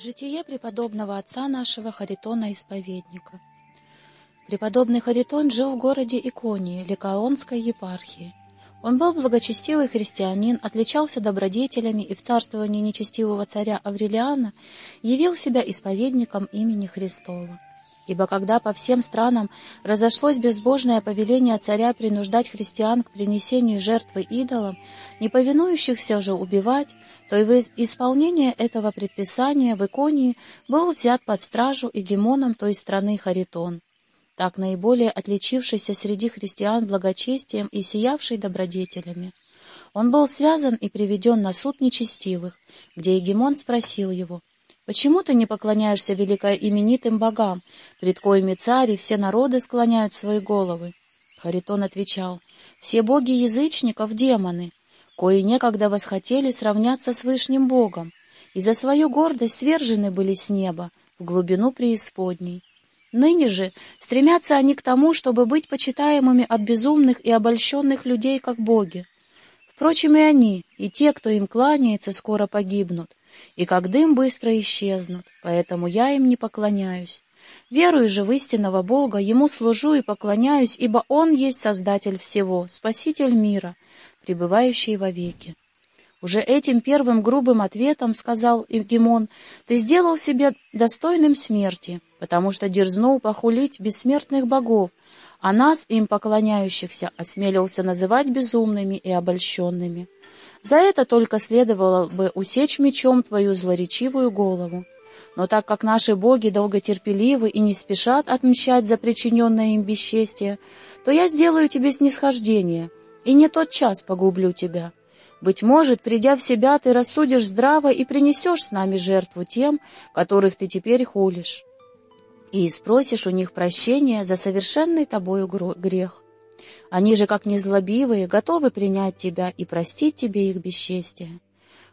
Житие преподобного отца нашего Харитона Исповедника. Преподобный Харитон жил в городе Иконии, Ликаонской епархии. Он был благочестивый христианин, отличался добродетелями и в царствовании нечестивого царя Аврелиана явил себя исповедником имени Христова. Ибо когда по всем странам разошлось безбожное повеление царя принуждать христиан к принесению жертвы идолам, не повинующихся же убивать, то и в исполнение этого предписания в Иконии был взят под стражу егемоном той страны Харитон, так наиболее отличившийся среди христиан благочестием и сиявший добродетелями. Он был связан и приведен на суд нечестивых, где егемон спросил его, Почему ты не поклоняешься великоименитым богам, пред коими цари все народы склоняют свои головы? Харитон отвечал, все боги язычников — демоны, кои некогда восхотели сравняться с Вышним Богом, и за свою гордость свержены были с неба в глубину преисподней. Ныне же стремятся они к тому, чтобы быть почитаемыми от безумных и обольщенных людей, как боги. Впрочем, и они, и те, кто им кланяется, скоро погибнут, и как дым быстро исчезнут, поэтому я им не поклоняюсь. Верую же в истинного Бога, Ему служу и поклоняюсь, ибо Он есть Создатель всего, Спаситель мира, пребывающий вовеки. Уже этим первым грубым ответом, сказал Егемон, ты сделал себя достойным смерти, потому что дерзнул похулить бессмертных богов, а нас, им поклоняющихся, осмелился называть безумными и обольщенными. За это только следовало бы усечь мечом твою злоречивую голову. Но так как наши боги долготерпеливы и не спешат отмщать за причиненное им бесчестие, то я сделаю тебе снисхождение, и не тот час погублю тебя. Быть может, придя в себя, ты рассудишь здраво и принесешь с нами жертву тем, которых ты теперь хулишь, и спросишь у них прощения за совершенный тобою грех. Они же, как незлобивые, готовы принять тебя и простить тебе их бесчестие.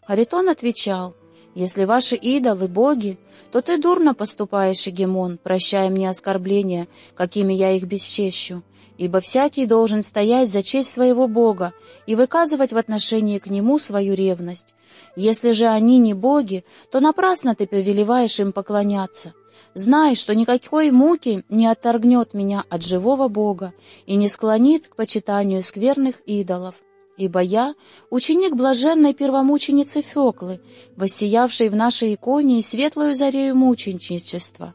Харитон отвечал, «Если ваши идолы — боги, то ты дурно поступаешь, Егемон, прощая мне оскорбления, какими я их бесчещу, ибо всякий должен стоять за честь своего Бога и выказывать в отношении к нему свою ревность. Если же они не боги, то напрасно ты повелеваешь им поклоняться. Знай, что никакой муки не отторгнет меня от живого Бога и не склонит к почитанию скверных идолов. Ибо я — ученик блаженной первомученицы Феклы, воссиявшей в нашей иконе светлую зарею мученичества.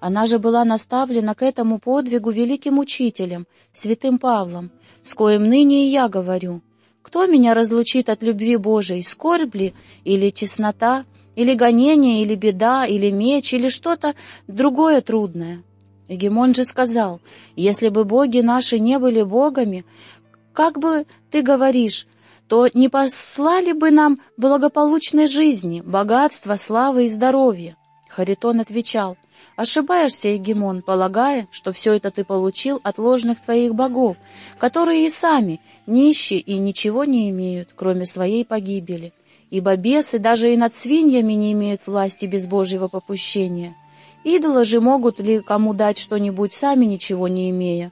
Она же была наставлена к этому подвигу великим учителем, святым Павлом, с коим ныне и я говорю. Кто меня разлучит от любви Божией, скорбь ли или теснота, или гонение, или беда, или меч, или что-то другое трудное? Егемон же сказал, если бы боги наши не были богами, как бы ты говоришь, то не послали бы нам благополучной жизни, богатства, славы и здоровья. Харитон отвечал, Ошибаешься, Егемон, полагая, что все это ты получил от ложных твоих богов, которые и сами нищие и ничего не имеют, кроме своей погибели. Ибо бесы даже и над свиньями не имеют власти без Божьего попущения. Идолы же могут ли кому дать что-нибудь, сами ничего не имея?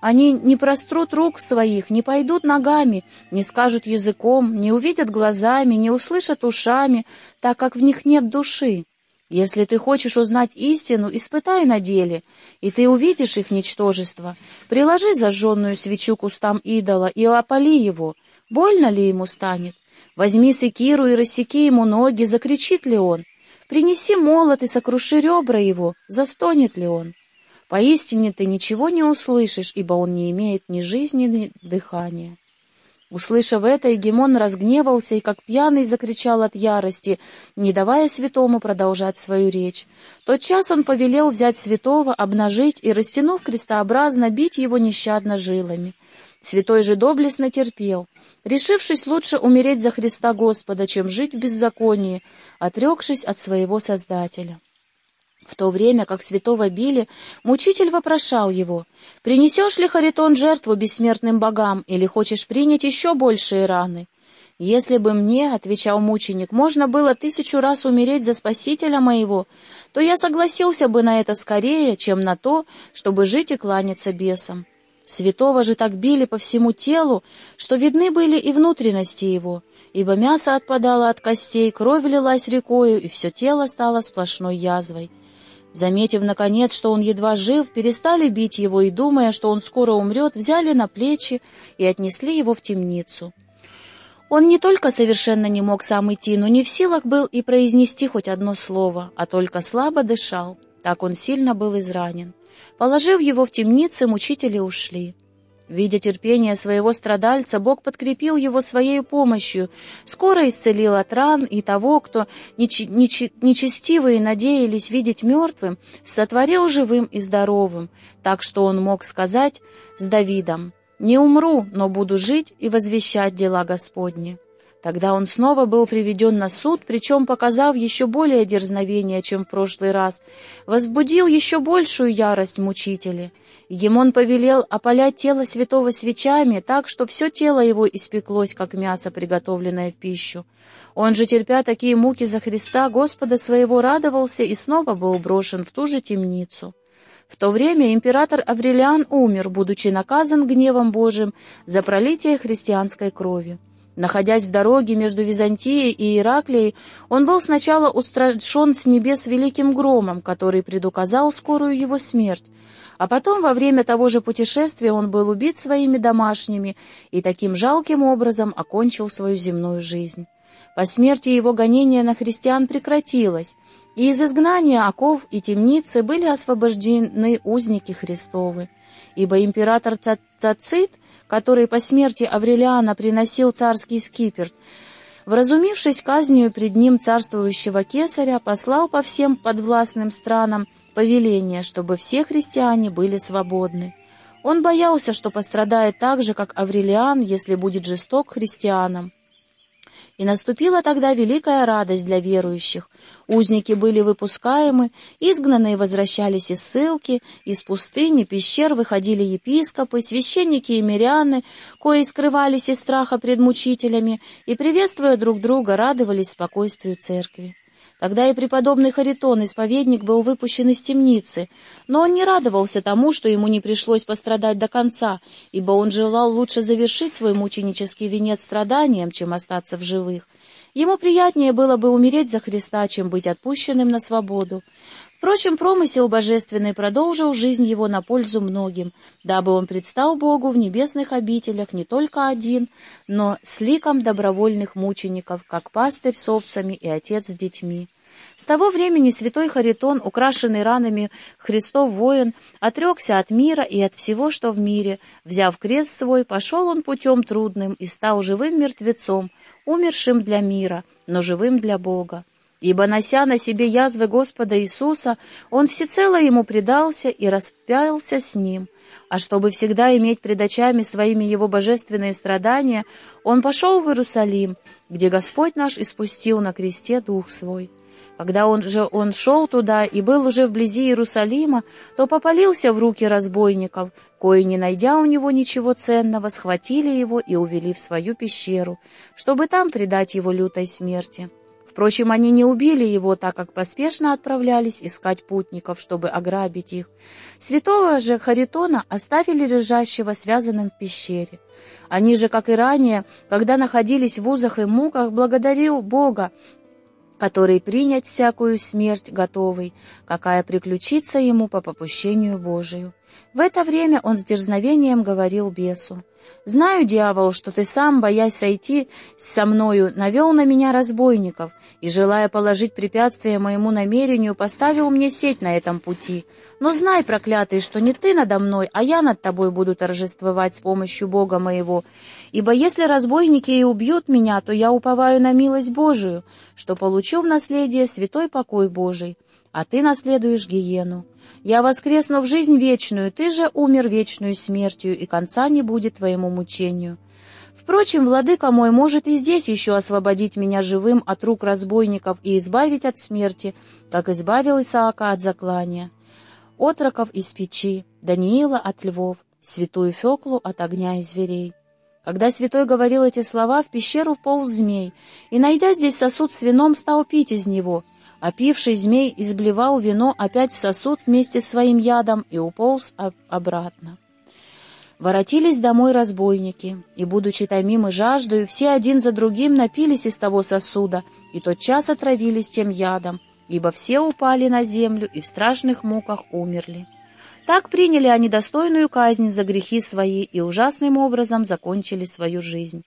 Они не прострут рук своих, не пойдут ногами, не скажут языком, не увидят глазами, не услышат ушами, так как в них нет души. Если ты хочешь узнать истину, испытай на деле, и ты увидишь их ничтожество. Приложи зажженную свечу к устам идола и опали его. Больно ли ему станет? Возьми секиру и рассеки ему ноги, закричит ли он? Принеси молот и сокруши ребра его, застонет ли он? Поистине ты ничего не услышишь, ибо он не имеет ни жизни, ни дыхания. Услышав это, Егемон разгневался и, как пьяный, закричал от ярости, не давая святому продолжать свою речь. Тот час он повелел взять святого, обнажить и, растянув крестообразно, бить его нещадно жилами. Святой же доблестно терпел, решившись лучше умереть за Христа Господа, чем жить в беззаконии, отрекшись от своего Создателя. В то время, как святого били, мучитель вопрошал его, «Принесешь ли, Харитон, жертву бессмертным богам, или хочешь принять еще большие раны?» «Если бы мне, — отвечал мученик, — можно было тысячу раз умереть за спасителя моего, то я согласился бы на это скорее, чем на то, чтобы жить и кланяться бесам. Святого же так били по всему телу, что видны были и внутренности его, ибо мясо отпадало от костей, кровь лилась рекою, и все тело стало сплошной язвой. Заметив, наконец, что он едва жив, перестали бить его и, думая, что он скоро умрет, взяли на плечи и отнесли его в темницу. Он не только совершенно не мог сам идти, но не в силах был и произнести хоть одно слово, а только слабо дышал. Так он сильно был изранен. Положив его в темнице, мучители ушли. Видя терпение своего страдальца, Бог подкрепил его своей помощью, скоро исцелил от ран и того, кто неч неч нечестивые надеялись видеть мертвым, сотворил живым и здоровым, так что он мог сказать с Давидом «Не умру, но буду жить и возвещать дела Господни». Тогда он снова был приведен на суд, причем показав еще более дерзновение, чем в прошлый раз, возбудил еще большую ярость мучителя. Егемон повелел опалять тело святого свечами так, что все тело его испеклось, как мясо, приготовленное в пищу. Он же, терпя такие муки за Христа, Господа своего радовался и снова был брошен в ту же темницу. В то время император Аврелиан умер, будучи наказан гневом Божиим за пролитие христианской крови. Находясь в дороге между Византией и Ираклией, он был сначала устрашен с небес великим громом, который предуказал скорую его смерть, а потом во время того же путешествия он был убит своими домашними и таким жалким образом окончил свою земную жизнь. По смерти его гонение на христиан прекратилось, и из изгнания оков и темницы были освобождены узники Христовы, ибо император Цацит — который по смерти Аврелиана приносил царский скиперт, вразумившись казнью пред ним царствующего кесаря, послал по всем подвластным странам повеление, чтобы все христиане были свободны. Он боялся, что пострадает так же, как Аврелиан, если будет жесток христианам. И наступила тогда великая радость для верующих. Узники были выпускаемы, изгнанные возвращались из ссылки, из пустыни, пещер выходили епископы, священники и миряне, кои скрывались из страха пред мучителями, и, приветствуя друг друга, радовались спокойствию церкви. Тогда и преподобный Харитон, исповедник, был выпущен из темницы, но он не радовался тому, что ему не пришлось пострадать до конца, ибо он желал лучше завершить свой мученический венец страданием, чем остаться в живых. Ему приятнее было бы умереть за Христа, чем быть отпущенным на свободу. Впрочем, промысел божественный продолжил жизнь его на пользу многим, дабы он предстал Богу в небесных обителях не только один, но с ликом добровольных мучеников, как пастырь с овцами и отец с детьми. С того времени святой Харитон, украшенный ранами Христов воин, отрекся от мира и от всего, что в мире. Взяв крест свой, пошел он путем трудным и стал живым мертвецом, умершим для мира, но живым для Бога ибо, нося на себе язвы Господа Иисуса, он всецело ему предался и распялся с ним. А чтобы всегда иметь пред очами своими его божественные страдания, он пошел в Иерусалим, где Господь наш испустил на кресте Дух Свой. Когда он же он шел туда и был уже вблизи Иерусалима, то попалился в руки разбойников, кои, не найдя у него ничего ценного, схватили его и увели в свою пещеру, чтобы там предать его лютой смерти. Впрочем, они не убили его, так как поспешно отправлялись искать путников, чтобы ограбить их. Святого же Харитона оставили лежащего связанным в пещере. Они же, как и ранее, когда находились в узах и муках, благодарил Бога, который принять всякую смерть готовый, какая приключится ему по попущению Божию. В это время он с дерзновением говорил бесу. «Знаю, дьявол, что ты сам, боясь сойти со мною, навел на меня разбойников и, желая положить препятствие моему намерению, поставил мне сеть на этом пути. Но знай, проклятый, что не ты надо мной, а я над тобой буду торжествовать с помощью Бога моего. Ибо если разбойники и убьют меня, то я уповаю на милость Божию, что получу в наследие святой покой Божий, а ты наследуешь гиену. Я воскресну в жизнь вечную, ты же умер вечную смертью, и конца не будет твоему мучению. Впрочем, владыка мой может и здесь еще освободить меня живым от рук разбойников и избавить от смерти, как избавил Исаака от заклания, отроков из печи, Даниила от львов, святую Феклу от огня и зверей. Когда святой говорил эти слова, в пещеру вполз змей, и, найдя здесь сосуд с вином, стал пить из него — Опивший змей изблевал вино опять в сосуд вместе с своим ядом и уполз обратно. Воротились домой разбойники, и, будучи томимы жаждою, все один за другим напились из того сосуда, и тотчас отравились тем ядом, ибо все упали на землю и в страшных муках умерли. Так приняли они достойную казнь за грехи свои и ужасным образом закончили свою жизнь.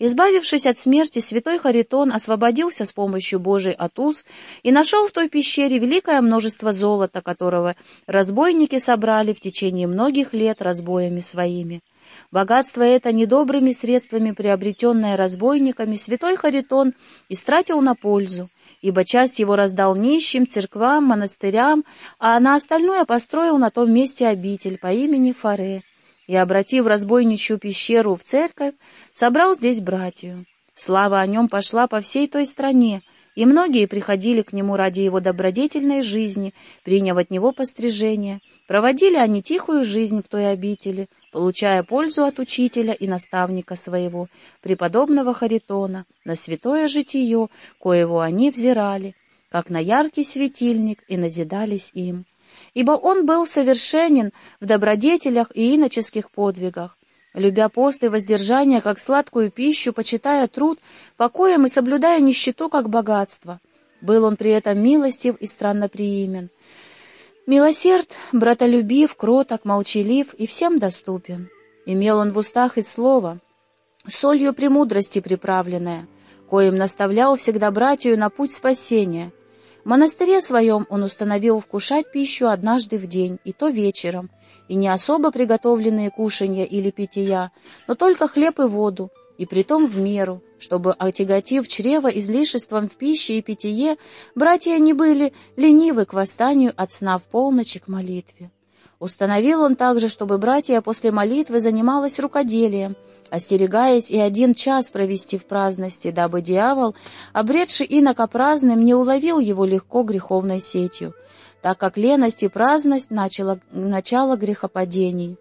Избавившись от смерти, святой Харитон освободился с помощью Божией от уз и нашел в той пещере великое множество золота, которого разбойники собрали в течение многих лет разбоями своими. Богатство это, недобрыми средствами приобретенное разбойниками, святой Харитон истратил на пользу, ибо часть его раздал нищим, церквам, монастырям, а на остальное построил на том месте обитель по имени Фаре, и, обратив разбойничью пещеру в церковь, собрал здесь братью. Слава о нем пошла по всей той стране, и многие приходили к нему ради его добродетельной жизни, приняв от него пострижение. Проводили они тихую жизнь в той обители, получая пользу от учителя и наставника своего, преподобного Харитона, на святое житие, коего они взирали, как на яркий светильник, и назидались им ибо он был совершенен в добродетелях и иноческих подвигах, любя пост и воздержание как сладкую пищу, почитая труд, покоем и соблюдая нищету как богатство. Был он при этом милостив и странноприимен. Милосерд, братолюбив, кроток, молчалив и всем доступен. Имел он в устах и слово, солью премудрости приправленное, коим наставлял всегда братью на путь спасения — монастыре своем он установил вкушать пищу однажды в день, и то вечером, и не особо приготовленные кушанья или питья, но только хлеб и воду, и притом в меру, чтобы, отяготив чрево излишеством в пище и питье, братья не были ленивы к восстанию от сна в полночь к молитве. Установил он также, чтобы братья после молитвы занималась рукоделием, остерегаясь и один час провести в праздности, дабы дьявол, обретший инока праздным, не уловил его легко греховной сетью, так как леность и праздность начало, начало грехопадений.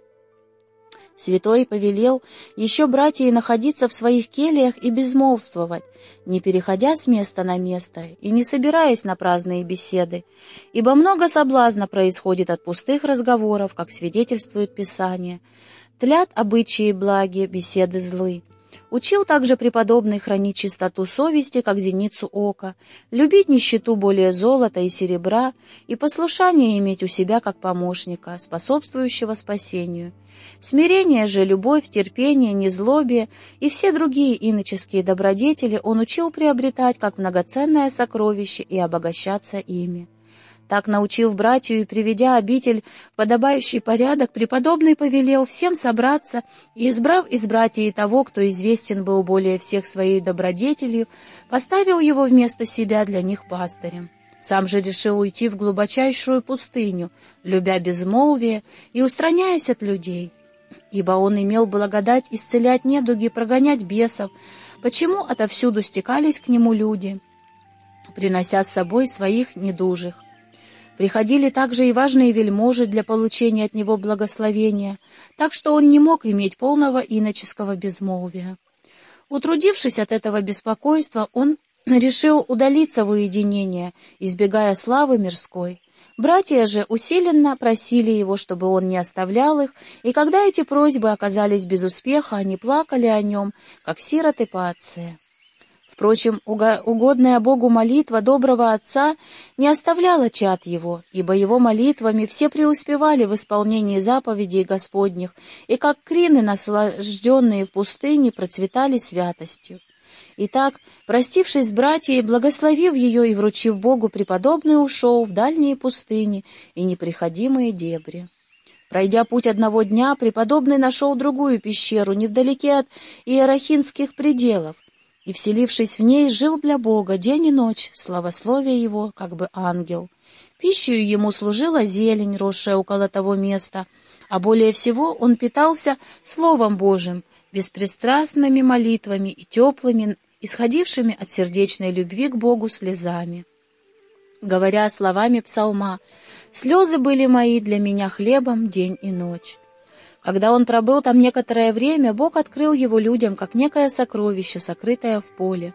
Святой повелел еще братья находиться в своих кельях и безмолвствовать, не переходя с места на место и не собираясь на праздные беседы, ибо много соблазна происходит от пустых разговоров, как свидетельствует Писание, Тлят обычаи благи, беседы злы. Учил также преподобный хранить чистоту совести, как зеницу ока, любить нищету более золота и серебра и послушание иметь у себя как помощника, способствующего спасению. Смирение же, любовь, терпение, незлобие и все другие иноческие добродетели он учил приобретать как многоценное сокровище и обогащаться ими. Так, научив братью и приведя обитель в подобающий порядок, преподобный повелел всем собраться и, избрав из братьев того, кто известен был более всех своей добродетелью, поставил его вместо себя для них пастырем. Сам же решил уйти в глубочайшую пустыню, любя безмолвие и устраняясь от людей, ибо он имел благодать исцелять недуги, прогонять бесов, почему отовсюду стекались к нему люди, принося с собой своих недужих. Приходили также и важные вельможи для получения от него благословения, так что он не мог иметь полного иноческого безмолвия. Утрудившись от этого беспокойства, он решил удалиться в уединение, избегая славы мирской. Братья же усиленно просили его, чтобы он не оставлял их, и когда эти просьбы оказались без успеха, они плакали о нем, как сироты по отце. Впрочем, угодная Богу молитва доброго отца не оставляла чад его, ибо его молитвами все преуспевали в исполнении заповедей Господних, и как крины, наслажденные в пустыне, процветали святостью. Итак, простившись с братьей, благословив ее и вручив Богу, преподобный ушел в дальние пустыни и неприходимые дебри. Пройдя путь одного дня, преподобный нашел другую пещеру невдалеке от иерахинских пределов, и, вселившись в ней, жил для Бога день и ночь, славословие его, как бы ангел. Пищей ему служила зелень, росшая около того места, а более всего он питался Словом Божиим, беспристрастными молитвами и теплыми, исходившими от сердечной любви к Богу слезами. Говоря словами псалма, «Слезы были мои для меня хлебом день и ночь». Когда он пробыл там некоторое время, Бог открыл его людям, как некое сокровище, сокрытое в поле.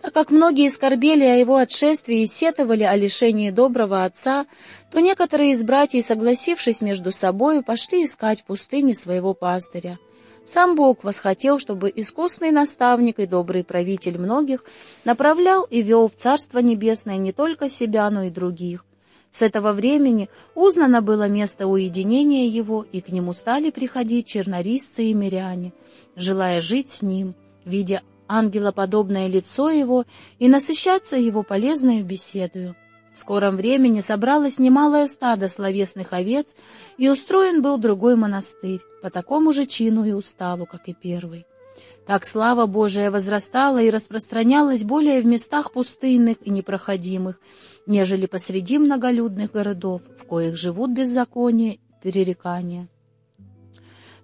Так как многие скорбели о его отшествии и сетовали о лишении доброго отца, то некоторые из братьев, согласившись между собою, пошли искать в пустыне своего пастыря. Сам Бог восхотел, чтобы искусный наставник и добрый правитель многих направлял и вел в Царство Небесное не только себя, но и других. С этого времени узнано было место уединения его, и к нему стали приходить чернорисцы и миряне, желая жить с ним, видя ангелоподобное лицо его и насыщаться его полезной беседою. В скором времени собралось немалое стадо словесных овец, и устроен был другой монастырь, по такому же чину и уставу, как и первый. Так слава Божия возрастала и распространялась более в местах пустынных и непроходимых, нежели посреди многолюдных городов, в коих живут беззаконие и перерекания.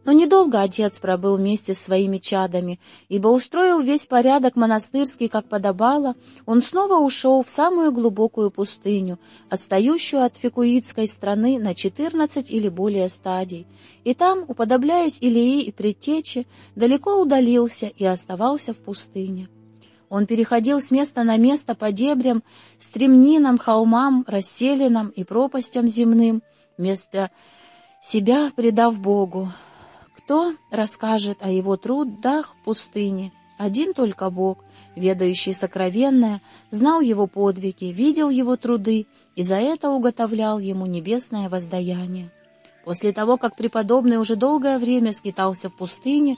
Но недолго отец пробыл вместе с своими чадами, ибо, устроил весь порядок монастырский, как подобало, он снова ушел в самую глубокую пустыню, отстающую от фикуитской страны на четырнадцать или более стадий, и там, уподобляясь Илии и предтече, далеко удалился и оставался в пустыне. Он переходил с места на место по дебрям, стремнинам, холмам, расселинам и пропастям земным, вместо себя предав Богу, кто расскажет о его трудах в пустыне? Один только Бог, ведающий сокровенное, знал его подвиги, видел его труды и за это уготовлял ему небесное воздаяние. После того, как преподобный уже долгое время скитался в пустыне,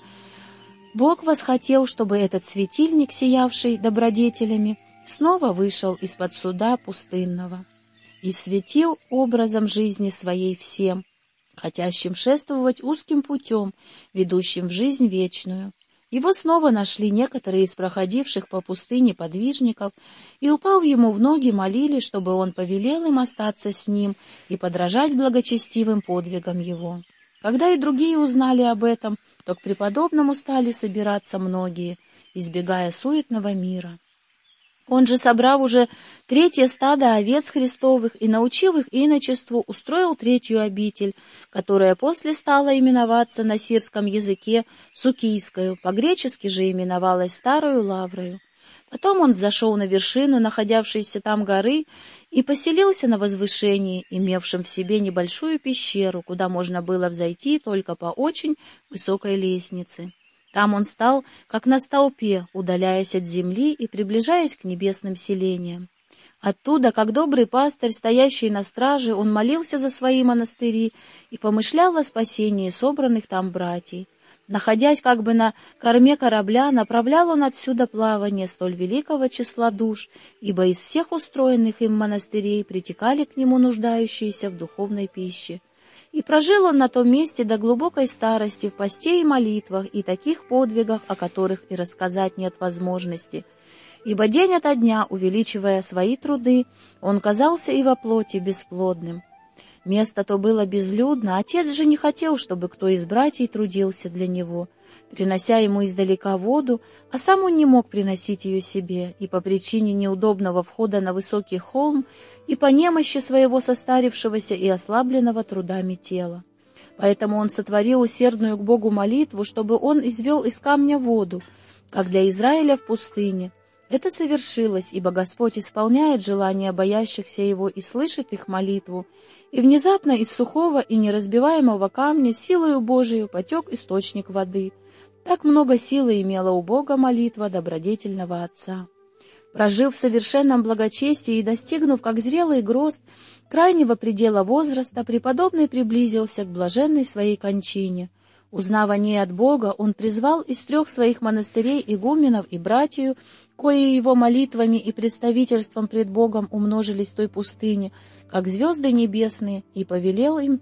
Бог восхотел, чтобы этот светильник, сиявший добродетелями, снова вышел из-под суда пустынного и светил образом жизни своей всем, хотящим шествовать узким путем, ведущим в жизнь вечную. Его снова нашли некоторые из проходивших по пустыне подвижников, и, упав ему в ноги, молили, чтобы он повелел им остаться с ним и подражать благочестивым подвигам его. Когда и другие узнали об этом, то к преподобному стали собираться многие, избегая суетного мира. Он же, собрав уже третье стадо овец Христовых и научив их иночеству, устроил третью обитель, которая после стала именоваться на сирском языке Сукийскою, по-гречески же именовалась Старую Лаврою. Потом он взошел на вершину находявшейся там горы и поселился на возвышении, имевшем в себе небольшую пещеру, куда можно было взойти только по очень высокой лестнице. Там он стал, как на столпе, удаляясь от земли и приближаясь к небесным селениям. Оттуда, как добрый пастырь, стоящий на страже, он молился за свои монастыри и помышлял о спасении собранных там братьев. Находясь как бы на корме корабля, направлял он отсюда плавание столь великого числа душ, ибо из всех устроенных им монастырей притекали к нему нуждающиеся в духовной пище. И прожил он на том месте до глубокой старости в посте и молитвах и таких подвигах, о которых и рассказать нет возможности. Ибо день ото дня, увеличивая свои труды, он казался и во плоти бесплодным. Место то было безлюдно, отец же не хотел, чтобы кто из братьев трудился для него, принося ему издалека воду, а сам он не мог приносить ее себе, и по причине неудобного входа на высокий холм, и по немощи своего состарившегося и ослабленного трудами тела. Поэтому он сотворил усердную к Богу молитву, чтобы он извел из камня воду, как для Израиля в пустыне, это совершилось, ибо Господь исполняет желания боящихся Его и слышит их молитву, и внезапно из сухого и неразбиваемого камня силою Божию потек источник воды. Так много силы имела у Бога молитва добродетельного Отца. Прожив в совершенном благочестии и достигнув, как зрелый грозд, крайнего предела возраста, преподобный приблизился к блаженной своей кончине — Узнав о ней от Бога, он призвал из трех своих монастырей игуменов и братью, кои его молитвами и представительством пред Богом умножились в той пустыне, как звезды небесные, и повелел им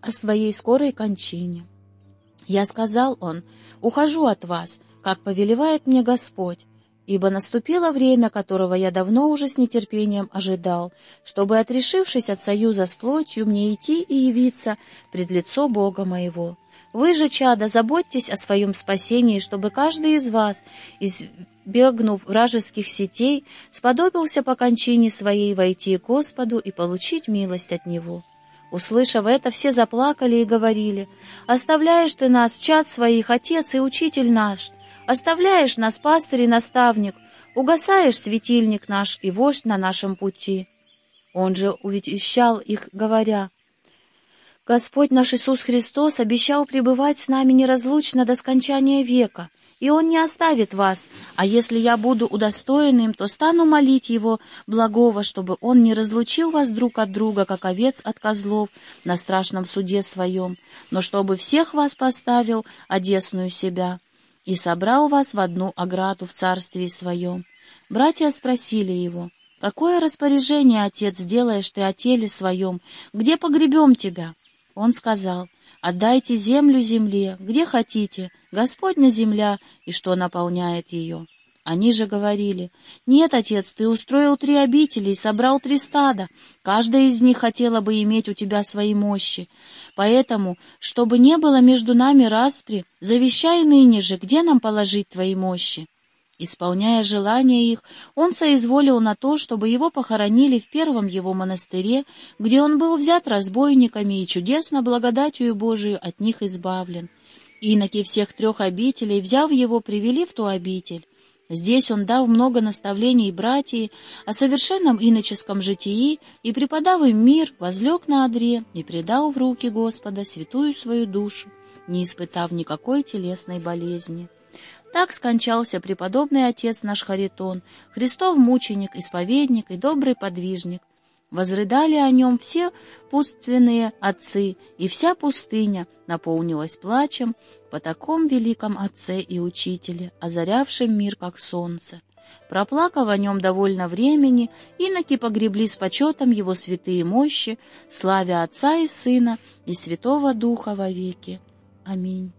о своей скорой кончине. Я сказал он, ухожу от вас, как повелевает мне Господь, ибо наступило время, которого я давно уже с нетерпением ожидал, чтобы, отрешившись от союза с плотью, мне идти и явиться пред лицо Бога моего. Вы же, чада, заботьтесь о своем спасении, чтобы каждый из вас, избегнув вражеских сетей, сподобился по кончине своей войти к Господу и получить милость от Него». Услышав это, все заплакали и говорили, «Оставляешь ты нас, чад своих, отец и учитель наш, оставляешь нас, пастырь и наставник, угасаешь светильник наш и вождь на нашем пути». Он же увещал их, говоря, «Господь наш Иисус Христос обещал пребывать с нами неразлучно до скончания века, и Он не оставит вас, а если я буду удостоенным, то стану молить Его благого, чтобы Он не разлучил вас друг от друга, как овец от козлов, на страшном суде своем, но чтобы всех вас поставил одесную себя и собрал вас в одну ограду в царстве своем». Братья спросили Его, «Какое распоряжение, Отец, сделаешь ты о теле своем? Где погребем тебя?» Он сказал, «Отдайте землю земле, где хотите, Господня земля и что наполняет ее». Они же говорили, «Нет, отец, ты устроил три обители и собрал три стада. Каждая из них хотела бы иметь у тебя свои мощи. Поэтому, чтобы не было между нами распри, завещай ныне же, где нам положить твои мощи». Исполняя желания их, он соизволил на то, чтобы его похоронили в первом его монастыре, где он был взят разбойниками и чудесно благодатью Божию от них избавлен. Иноки всех трех обителей, взяв его, привели в ту обитель. Здесь он дал много наставлений братьям о совершенном иноческом житии и, преподав им мир, возлег на одре и предал в руки Господа святую свою душу, не испытав никакой телесной болезни. Так скончался преподобный отец наш Харитон, Христов мученик, исповедник и добрый подвижник. Возрыдали о нем все пустственные отцы, и вся пустыня наполнилась плачем по таком великом отце и учителе, озарявшем мир как солнце. Проплакав о нем довольно времени, иноки погребли с почетом его святые мощи, славя Отца и Сына и Святого Духа вовеки. Аминь.